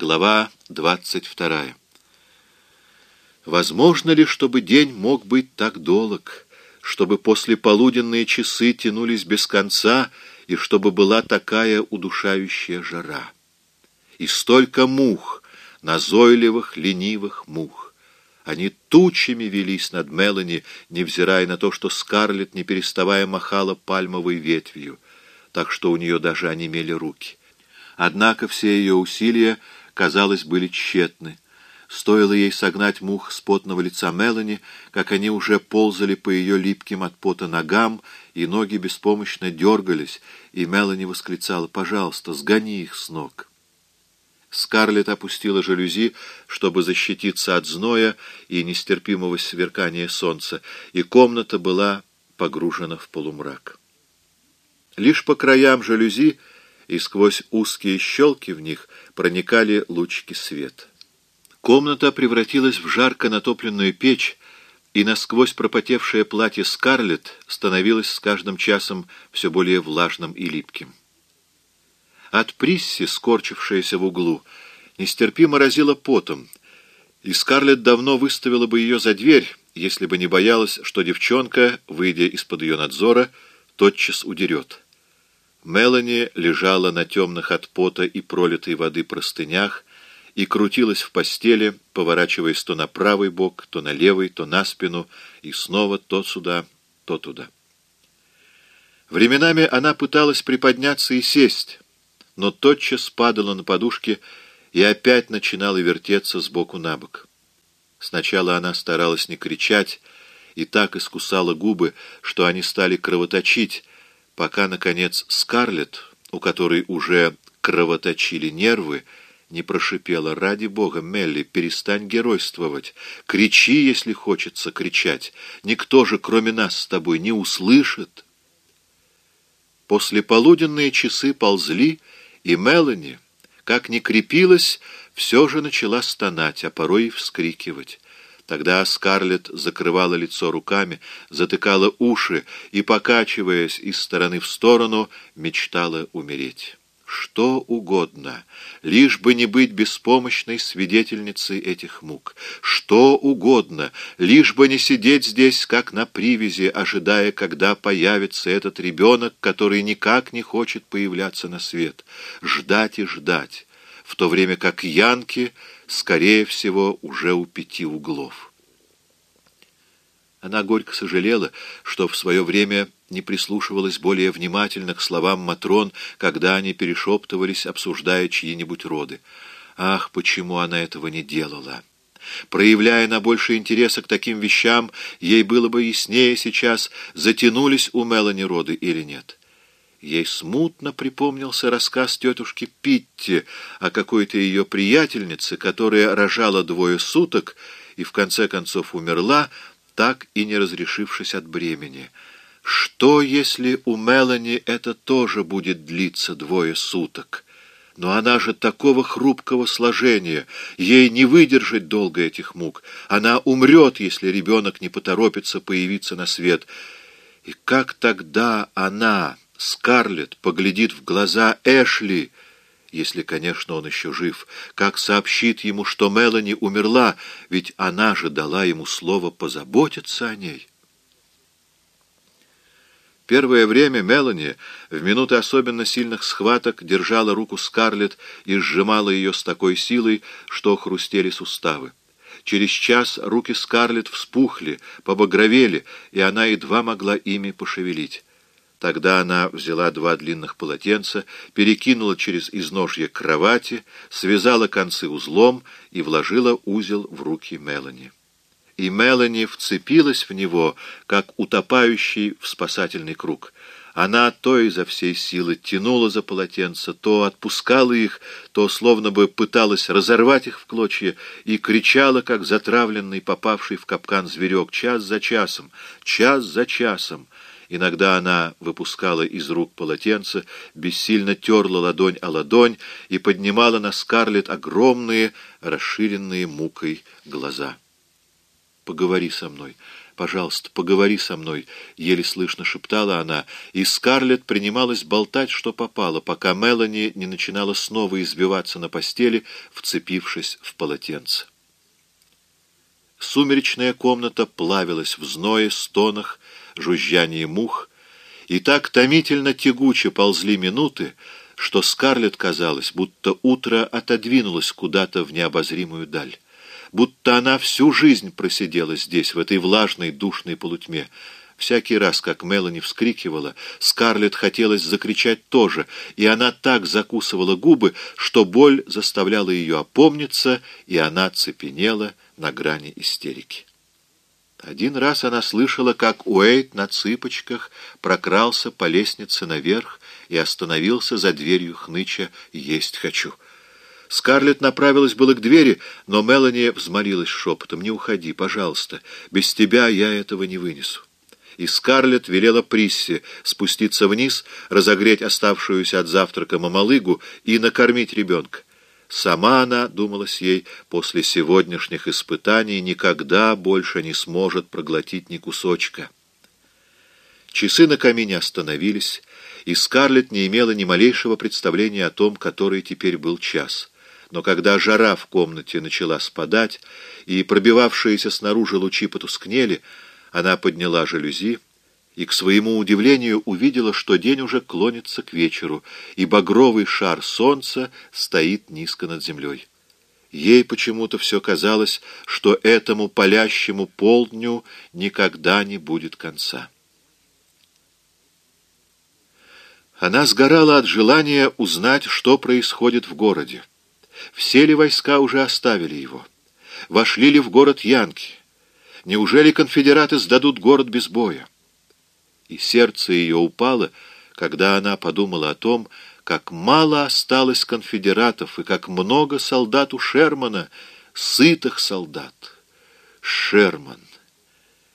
Глава 22. Возможно ли, чтобы день мог быть так долг, чтобы после полуденные часы тянулись без конца и чтобы была такая удушающая жара? И столько мух, назойливых, ленивых мух. Они тучами велись над Мелани, невзирая на то, что Скарлетт, не переставая, махала пальмовой ветвью, так что у нее даже онемели руки. Однако все ее усилия казалось, были тщетны. Стоило ей согнать мух с потного лица Мелани, как они уже ползали по ее липким от пота ногам, и ноги беспомощно дергались, и Мелани восклицала «Пожалуйста, сгони их с ног». Скарлетт опустила жалюзи, чтобы защититься от зноя и нестерпимого сверкания солнца, и комната была погружена в полумрак. Лишь по краям жалюзи и сквозь узкие щелки в них проникали лучики света. Комната превратилась в жарко натопленную печь, и насквозь пропотевшее платье Скарлетт становилось с каждым часом все более влажным и липким. От Присси, скорчившаяся в углу, нестерпимо разила потом, и Скарлетт давно выставила бы ее за дверь, если бы не боялась, что девчонка, выйдя из-под ее надзора, тотчас удерет. Мелани лежала на темных от пота и пролитой воды простынях и крутилась в постели, поворачиваясь то на правый бок, то на левый, то на спину, и снова то сюда, то туда. Временами она пыталась приподняться и сесть, но тотчас падала на подушке и опять начинала вертеться с боку на бок. Сначала она старалась не кричать и так искусала губы, что они стали кровоточить, пока, наконец, Скарлетт, у которой уже кровоточили нервы, не прошипела «Ради бога, Мелли, перестань геройствовать. Кричи, если хочется кричать. Никто же, кроме нас с тобой, не услышит». После полуденные часы ползли, и Мелани, как ни крепилась, все же начала стонать, а порой и вскрикивать. Тогда Скарлетт закрывала лицо руками, затыкала уши и, покачиваясь из стороны в сторону, мечтала умереть. Что угодно, лишь бы не быть беспомощной свидетельницей этих мук. Что угодно, лишь бы не сидеть здесь, как на привязи, ожидая, когда появится этот ребенок, который никак не хочет появляться на свет. Ждать и ждать, в то время как Янки скорее всего, уже у пяти углов. Она горько сожалела, что в свое время не прислушивалась более внимательно к словам Матрон, когда они перешептывались, обсуждая чьи-нибудь роды. Ах, почему она этого не делала! Проявляя на больше интереса к таким вещам, ей было бы яснее сейчас, затянулись у Мелани роды или нет. Ей смутно припомнился рассказ тетушки Питти о какой-то ее приятельнице, которая рожала двое суток и в конце концов умерла, так и не разрешившись от бремени. Что, если у Мелани это тоже будет длиться двое суток? Но она же такого хрупкого сложения, ей не выдержать долго этих мук. Она умрет, если ребенок не поторопится появиться на свет. И как тогда она... Скарлетт поглядит в глаза Эшли, если, конечно, он еще жив, как сообщит ему, что Мелани умерла, ведь она же дала ему слово позаботиться о ней. Первое время Мелани в минуты особенно сильных схваток держала руку Скарлетт и сжимала ее с такой силой, что хрустели суставы. Через час руки Скарлетт вспухли, побагровели, и она едва могла ими пошевелить. Тогда она взяла два длинных полотенца, перекинула через изножье кровати, связала концы узлом и вложила узел в руки Мелани. И Мелани вцепилась в него, как утопающий в спасательный круг. Она то изо всей силы тянула за полотенца, то отпускала их, то словно бы пыталась разорвать их в клочья и кричала, как затравленный, попавший в капкан зверек, час за часом, час за часом. Иногда она выпускала из рук полотенце, бессильно терла ладонь о ладонь и поднимала на Скарлетт огромные, расширенные мукой глаза. «Поговори со мной, «Пожалуйста, поговори со мной», — еле слышно шептала она, и Скарлетт принималась болтать, что попало, пока Мелани не начинала снова избиваться на постели, вцепившись в полотенце. Сумеречная комната плавилась в зное, стонах, жужжании мух, и так томительно тягуче ползли минуты, что Скарлетт казалось, будто утро отодвинулось куда-то в необозримую даль, будто она всю жизнь просидела здесь, в этой влажной душной полутьме. Всякий раз, как Мелани вскрикивала, Скарлетт хотелось закричать тоже, и она так закусывала губы, что боль заставляла ее опомниться, и она цепенела на грани истерики. Один раз она слышала, как Уэйт на цыпочках прокрался по лестнице наверх и остановился за дверью хныча «Есть хочу». Скарлетт направилась было к двери, но Мелани взмолилась шепотом «Не уходи, пожалуйста, без тебя я этого не вынесу». И Скарлетт велела Присси спуститься вниз, разогреть оставшуюся от завтрака мамалыгу и накормить ребенка. Сама она, думалось ей, после сегодняшних испытаний никогда больше не сможет проглотить ни кусочка. Часы на камине остановились, и Скарлетт не имела ни малейшего представления о том, который теперь был час. Но когда жара в комнате начала спадать, и пробивавшиеся снаружи лучи потускнели, она подняла жалюзи, и, к своему удивлению, увидела, что день уже клонится к вечеру, и багровый шар солнца стоит низко над землей. Ей почему-то все казалось, что этому палящему полдню никогда не будет конца. Она сгорала от желания узнать, что происходит в городе. Все ли войска уже оставили его? Вошли ли в город Янки? Неужели конфедераты сдадут город без боя? И сердце ее упало, когда она подумала о том, как мало осталось конфедератов и как много солдат у Шермана, сытых солдат. Шерман.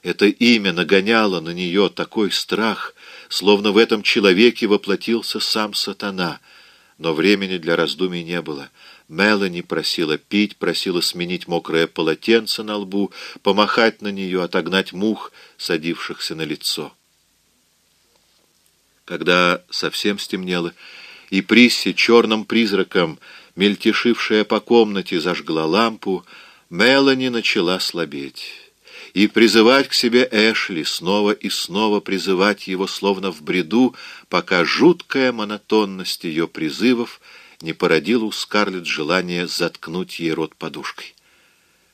Это имя нагоняло на нее такой страх, словно в этом человеке воплотился сам сатана. Но времени для раздумий не было. Мелани просила пить, просила сменить мокрое полотенце на лбу, помахать на нее, отогнать мух, садившихся на лицо. Когда совсем стемнело, и Присси черным призраком, мельтешившая по комнате, зажгла лампу, Мелани начала слабеть. И призывать к себе Эшли, снова и снова призывать его, словно в бреду, пока жуткая монотонность ее призывов не породила у Скарлетт желание заткнуть ей рот подушкой.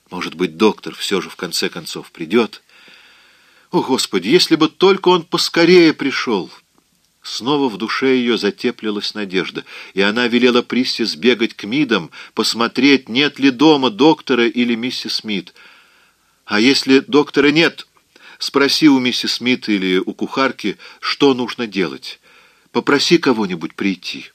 Может быть, доктор все же в конце концов придет? О, Господи, если бы только он поскорее пришел! Снова в душе ее затеплилась надежда, и она велела Присси сбегать к Мидам, посмотреть, нет ли дома доктора или миссис Смит. А если доктора нет, спроси у миссис Смит или у кухарки, что нужно делать. Попроси кого-нибудь прийти.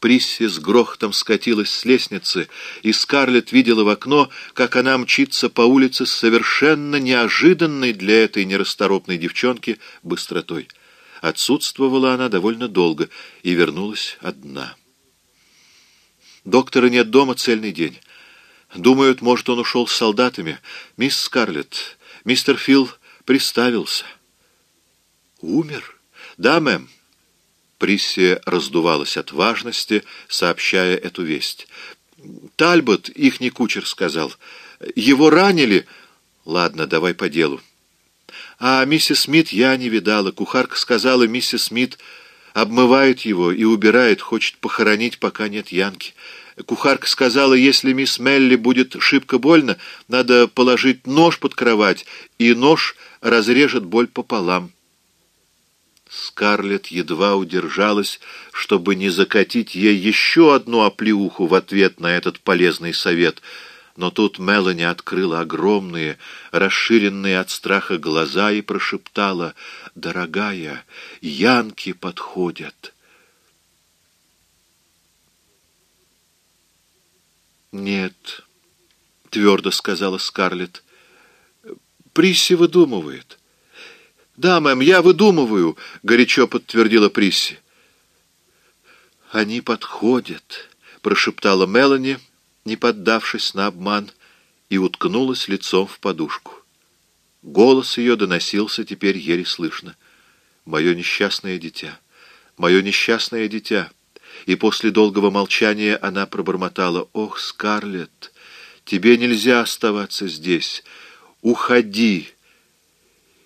Присси с грохотом скатилась с лестницы, и Скарлетт видела в окно, как она мчится по улице с совершенно неожиданной для этой нерасторопной девчонки быстротой. Отсутствовала она довольно долго и вернулась одна. Доктора нет дома цельный день. Думают, может, он ушел с солдатами. Мисс Скарлетт, мистер Фил приставился. Умер? Да, мэм. Присси раздувалась от важности, сообщая эту весть. Тальбот, ихний кучер, сказал. Его ранили. Ладно, давай по делу. А миссис Смит я не видала. Кухарка сказала, миссис Смит обмывает его и убирает, хочет похоронить, пока нет Янки. Кухарка сказала, если мисс Мелли будет шибко больно, надо положить нож под кровать, и нож разрежет боль пополам. Скарлетт едва удержалась, чтобы не закатить ей еще одну оплеуху в ответ на этот полезный совет — но тут Мелани открыла огромные, расширенные от страха глаза и прошептала, «Дорогая, янки подходят». «Нет», — твердо сказала Скарлетт, — «Присси выдумывает». «Да, мэм, я выдумываю», — горячо подтвердила Присси. «Они подходят», — прошептала Мелани, — не поддавшись на обман, и уткнулась лицом в подушку. Голос ее доносился теперь еле слышно. «Мое несчастное дитя! Мое несчастное дитя!» И после долгого молчания она пробормотала. «Ох, Скарлетт, тебе нельзя оставаться здесь. Уходи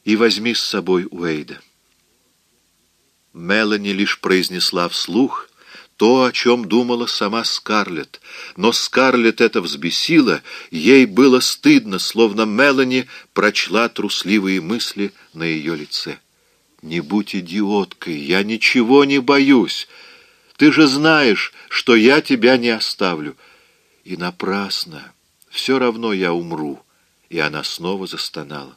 и возьми с собой Уэйда». Мелани лишь произнесла вслух то, о чем думала сама Скарлетт. Но Скарлетт это взбесило, ей было стыдно, словно Мелани прочла трусливые мысли на ее лице. «Не будь идиоткой, я ничего не боюсь. Ты же знаешь, что я тебя не оставлю. И напрасно. Все равно я умру». И она снова застонала.